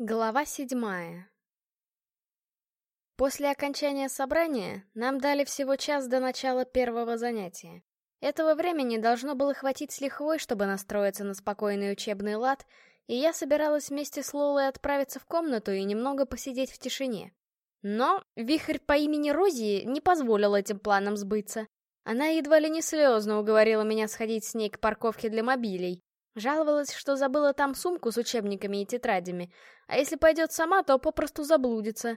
Глава седьмая После окончания собрания нам дали всего час до начала первого занятия. Этого времени должно было хватить с лихвой, чтобы настроиться на спокойный учебный лад, и я собиралась вместе с Лолой отправиться в комнату и немного посидеть в тишине. Но вихрь по имени Рози не позволил этим планам сбыться. Она едва ли не слезно уговорила меня сходить с ней к парковке для мобилей, Жаловалась, что забыла там сумку с учебниками и тетрадями, а если пойдет сама, то попросту заблудится.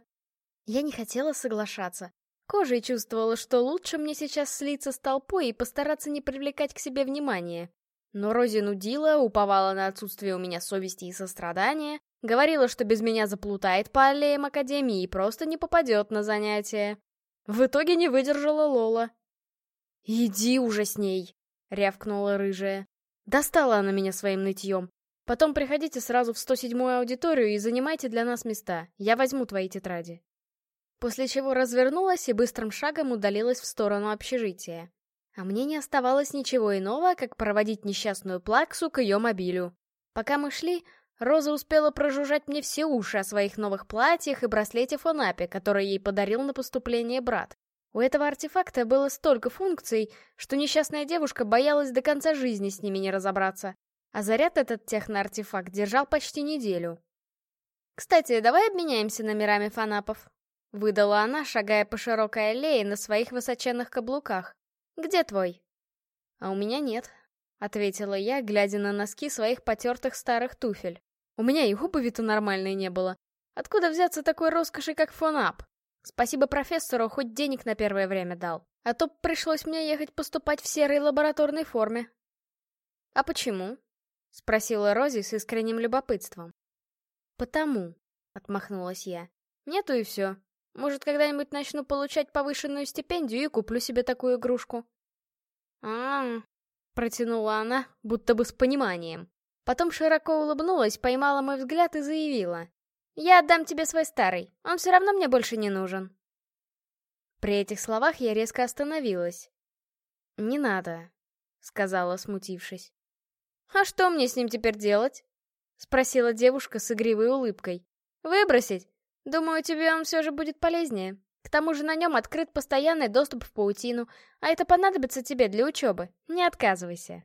Я не хотела соглашаться. Кожей чувствовала, что лучше мне сейчас слиться с толпой и постараться не привлекать к себе внимания. Но Рози нудила, уповала на отсутствие у меня совести и сострадания, говорила, что без меня заплутает по аллеям Академии и просто не попадет на занятия. В итоге не выдержала Лола. «Иди уже с ней!» — рявкнула рыжая. Достала она меня своим нытьем. Потом приходите сразу в 107-ю аудиторию и занимайте для нас места. Я возьму твои тетради. После чего развернулась и быстрым шагом удалилась в сторону общежития. А мне не оставалось ничего иного, как проводить несчастную плаксу к ее мобилю. Пока мы шли, Роза успела прожужжать мне все уши о своих новых платьях и браслете Фонапе, который ей подарил на поступление брат. У этого артефакта было столько функций, что несчастная девушка боялась до конца жизни с ними не разобраться. А заряд этот техноартефакт держал почти неделю. «Кстати, давай обменяемся номерами фанапов», — выдала она, шагая по широкой аллее на своих высоченных каблуках. «Где твой?» «А у меня нет», — ответила я, глядя на носки своих потертых старых туфель. «У меня и обуви-то нормальной не было. Откуда взяться такой роскоши, как фонап?» Спасибо профессору, хоть денег на первое время дал. А то пришлось мне ехать поступать в серой лабораторной форме. «А почему?» — спросила Рози с искренним любопытством. «Потому», — отмахнулась я. «Нету и все. Может, когда-нибудь начну получать повышенную стипендию и куплю себе такую игрушку». «А-а-а», протянула она, будто бы с пониманием. Потом широко улыбнулась, поймала мой взгляд и заявила. Я отдам тебе свой старый, он все равно мне больше не нужен. При этих словах я резко остановилась. «Не надо», — сказала, смутившись. «А что мне с ним теперь делать?» — спросила девушка с игривой улыбкой. «Выбросить? Думаю, тебе он все же будет полезнее. К тому же на нем открыт постоянный доступ в паутину, а это понадобится тебе для учебы. Не отказывайся».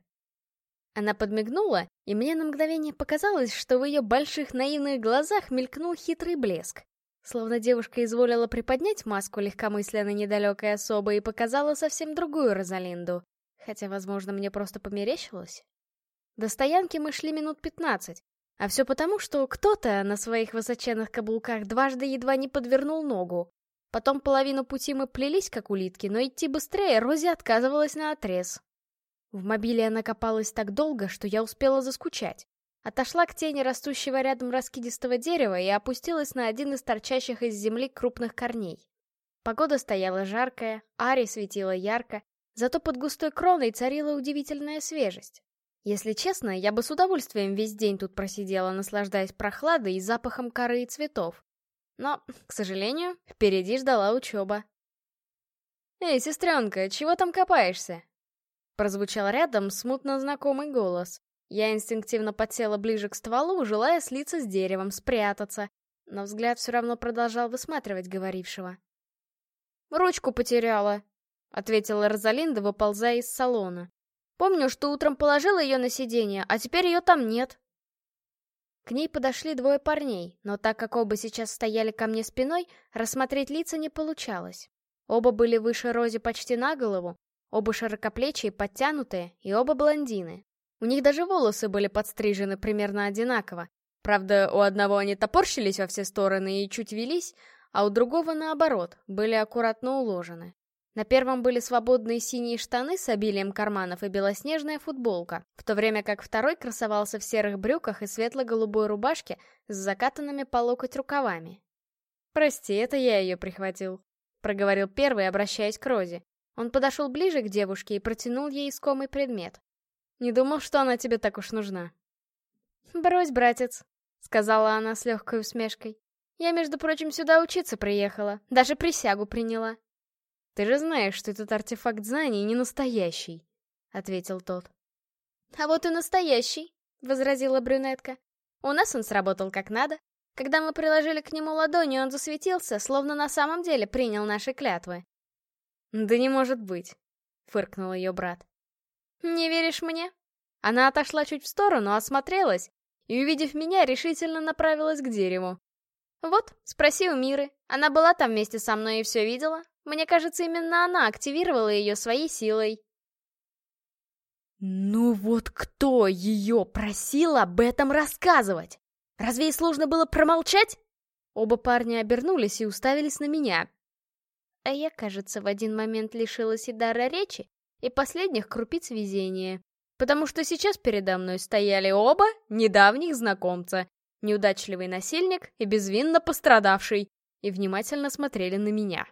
Она подмигнула, и мне на мгновение показалось, что в ее больших наивных глазах мелькнул хитрый блеск. Словно девушка изволила приподнять маску легкомысленно недалекой особы и показала совсем другую Розалинду. Хотя, возможно, мне просто померещилось. До стоянки мы шли минут пятнадцать. А все потому, что кто-то на своих высоченных каблуках дважды едва не подвернул ногу. Потом половину пути мы плелись, как улитки, но идти быстрее Рози отказывалась на отрез. В мобиле она копалась так долго, что я успела заскучать. Отошла к тени растущего рядом раскидистого дерева и опустилась на один из торчащих из земли крупных корней. Погода стояла жаркая, Ари светила ярко, зато под густой кроной царила удивительная свежесть. Если честно, я бы с удовольствием весь день тут просидела, наслаждаясь прохладой и запахом коры и цветов. Но, к сожалению, впереди ждала учеба. «Эй, сестренка, чего там копаешься?» Прозвучал рядом смутно знакомый голос. Я инстинктивно подсела ближе к стволу, желая слиться с деревом, спрятаться, но взгляд все равно продолжал высматривать говорившего. «Ручку потеряла», — ответила Розалинда, выползая из салона. «Помню, что утром положила ее на сиденье, а теперь ее там нет». К ней подошли двое парней, но так как оба сейчас стояли ко мне спиной, рассмотреть лица не получалось. Оба были выше Рози почти на голову, Оба широкоплечие, подтянутые, и оба блондины. У них даже волосы были подстрижены примерно одинаково. Правда, у одного они топорщились во все стороны и чуть велись, а у другого, наоборот, были аккуратно уложены. На первом были свободные синие штаны с обилием карманов и белоснежная футболка, в то время как второй красовался в серых брюках и светло-голубой рубашке с закатанными по локоть рукавами. «Прости, это я ее прихватил», — проговорил первый, обращаясь к Розе. Он подошел ближе к девушке и протянул ей искомый предмет. «Не думал, что она тебе так уж нужна». «Брось, братец», — сказала она с легкой усмешкой. «Я, между прочим, сюда учиться приехала, даже присягу приняла». «Ты же знаешь, что этот артефакт знаний не настоящий», — ответил тот. «А вот и настоящий», — возразила брюнетка. «У нас он сработал как надо. Когда мы приложили к нему ладони, он засветился, словно на самом деле принял наши клятвы. «Да не может быть», — фыркнул ее брат. «Не веришь мне?» Она отошла чуть в сторону, осмотрелась и, увидев меня, решительно направилась к дереву. «Вот, спроси у Миры. Она была там вместе со мной и все видела. Мне кажется, именно она активировала ее своей силой». «Ну вот кто ее просил об этом рассказывать? Разве ей сложно было промолчать?» Оба парня обернулись и уставились на меня. А я, кажется, в один момент лишилась и дара речи, и последних крупиц везения. Потому что сейчас передо мной стояли оба недавних знакомца, неудачливый насильник и безвинно пострадавший, и внимательно смотрели на меня.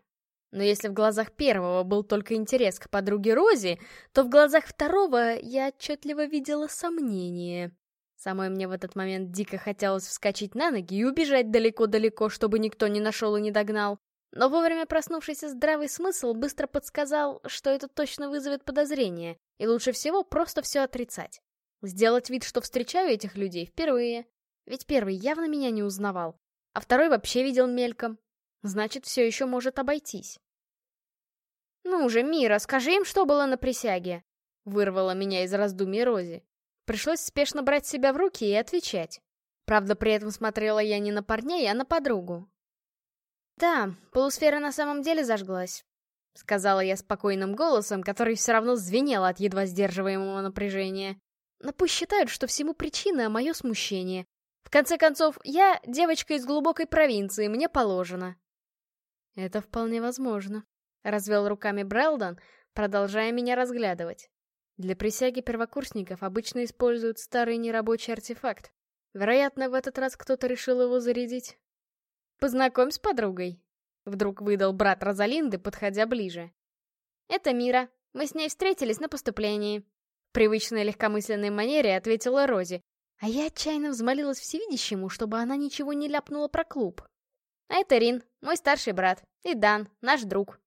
Но если в глазах первого был только интерес к подруге Рози, то в глазах второго я отчетливо видела сомнение. Самой мне в этот момент дико хотелось вскочить на ноги и убежать далеко-далеко, чтобы никто не нашел и не догнал. Но вовремя проснувшийся здравый смысл быстро подсказал, что это точно вызовет подозрение, и лучше всего просто все отрицать. Сделать вид, что встречаю этих людей впервые. Ведь первый явно меня не узнавал, а второй вообще видел мельком. Значит, все еще может обойтись. «Ну уже, Мира, скажи им, что было на присяге!» Вырвала меня из раздумий Рози. Пришлось спешно брать себя в руки и отвечать. Правда, при этом смотрела я не на парней, а на подругу. «Да, полусфера на самом деле зажглась», — сказала я спокойным голосом, который все равно звенел от едва сдерживаемого напряжения. Но пусть считают, что всему причина — мое смущение. В конце концов, я девочка из глубокой провинции, мне положено. Это вполне возможно. Развел руками Брэлдон, продолжая меня разглядывать. Для присяги первокурсников обычно используют старый нерабочий артефакт. Вероятно, в этот раз кто-то решил его зарядить. «Познакомь с подругой», — вдруг выдал брат Розалинды, подходя ближе. «Это Мира. Мы с ней встретились на поступлении». Привычной легкомысленной манере ответила Рози, а я отчаянно взмолилась всевидящему, чтобы она ничего не ляпнула про клуб. «А это Рин, мой старший брат, и Дан, наш друг».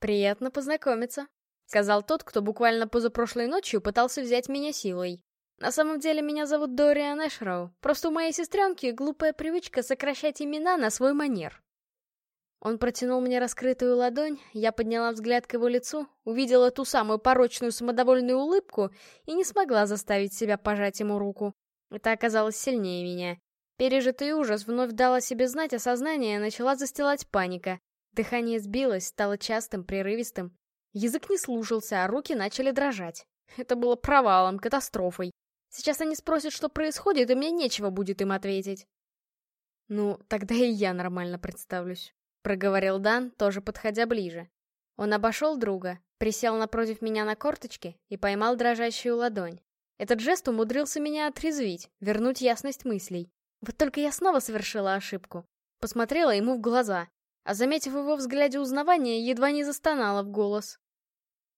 «Приятно познакомиться», — сказал тот, кто буквально позапрошлой ночью пытался взять меня силой. «На самом деле меня зовут Дориан Эшроу, просто у моей сестренки глупая привычка сокращать имена на свой манер». Он протянул мне раскрытую ладонь, я подняла взгляд к его лицу, увидела ту самую порочную самодовольную улыбку и не смогла заставить себя пожать ему руку. Это оказалось сильнее меня. Пережитый ужас вновь дал о себе знать, а сознание начала застилать паника. Дыхание сбилось, стало частым, прерывистым. Язык не слушался, а руки начали дрожать. Это было провалом, катастрофой. Сейчас они спросят, что происходит, и мне нечего будет им ответить. «Ну, тогда и я нормально представлюсь», — проговорил Дан, тоже подходя ближе. Он обошел друга, присел напротив меня на корточки и поймал дрожащую ладонь. Этот жест умудрился меня отрезвить, вернуть ясность мыслей. Вот только я снова совершила ошибку. Посмотрела ему в глаза а заметив его взгляде узнавания, едва не застонала в голос.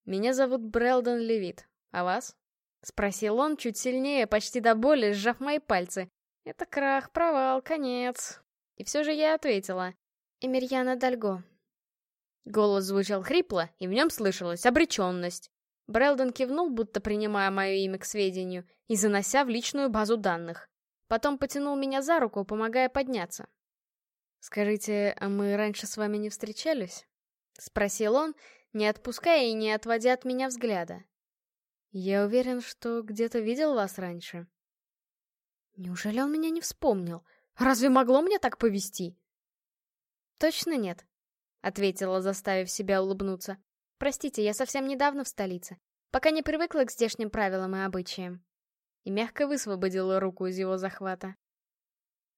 «Меня зовут Брэлдон Левит, а вас?» — спросил он чуть сильнее, почти до боли, сжав мои пальцы. «Это крах, провал, конец». И все же я ответила. «Эмирьяна Дальго». Голос звучал хрипло, и в нем слышалась обреченность. Брэлдон кивнул, будто принимая мое имя к сведению, и занося в личную базу данных. Потом потянул меня за руку, помогая подняться. «Скажите, а мы раньше с вами не встречались?» — спросил он, не отпуская и не отводя от меня взгляда. «Я уверен, что где-то видел вас раньше». «Неужели он меня не вспомнил? Разве могло мне так повести?» «Точно нет», — ответила, заставив себя улыбнуться. «Простите, я совсем недавно в столице. Пока не привыкла к здешним правилам и обычаям». И мягко высвободила руку из его захвата.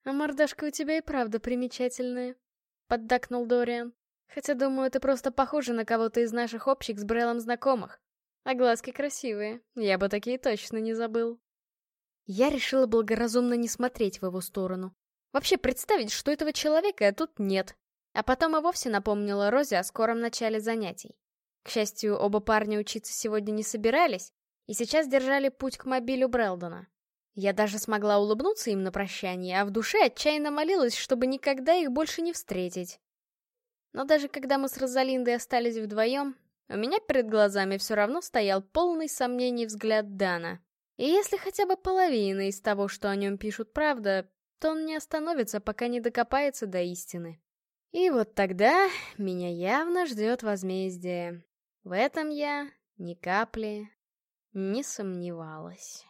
«А мордашка у тебя и правда примечательная», — поддакнул Дориан. «Хотя, думаю, ты просто похожа на кого-то из наших общих с Брелом знакомых. А глазки красивые, я бы такие точно не забыл». Я решила благоразумно не смотреть в его сторону. Вообще представить, что этого человека тут нет. А потом и вовсе напомнила Розе о скором начале занятий. К счастью, оба парня учиться сегодня не собирались, и сейчас держали путь к мобилю Брелдона. Я даже смогла улыбнуться им на прощание, а в душе отчаянно молилась, чтобы никогда их больше не встретить. Но даже когда мы с Розалиндой остались вдвоем, у меня перед глазами все равно стоял полный сомнений взгляд Дана. И если хотя бы половина из того, что о нем пишут, правда, что он не остановится, пока не докопается до истины. И вот тогда меня явно ждет возмездие. В этом я ни капли не сомневалась.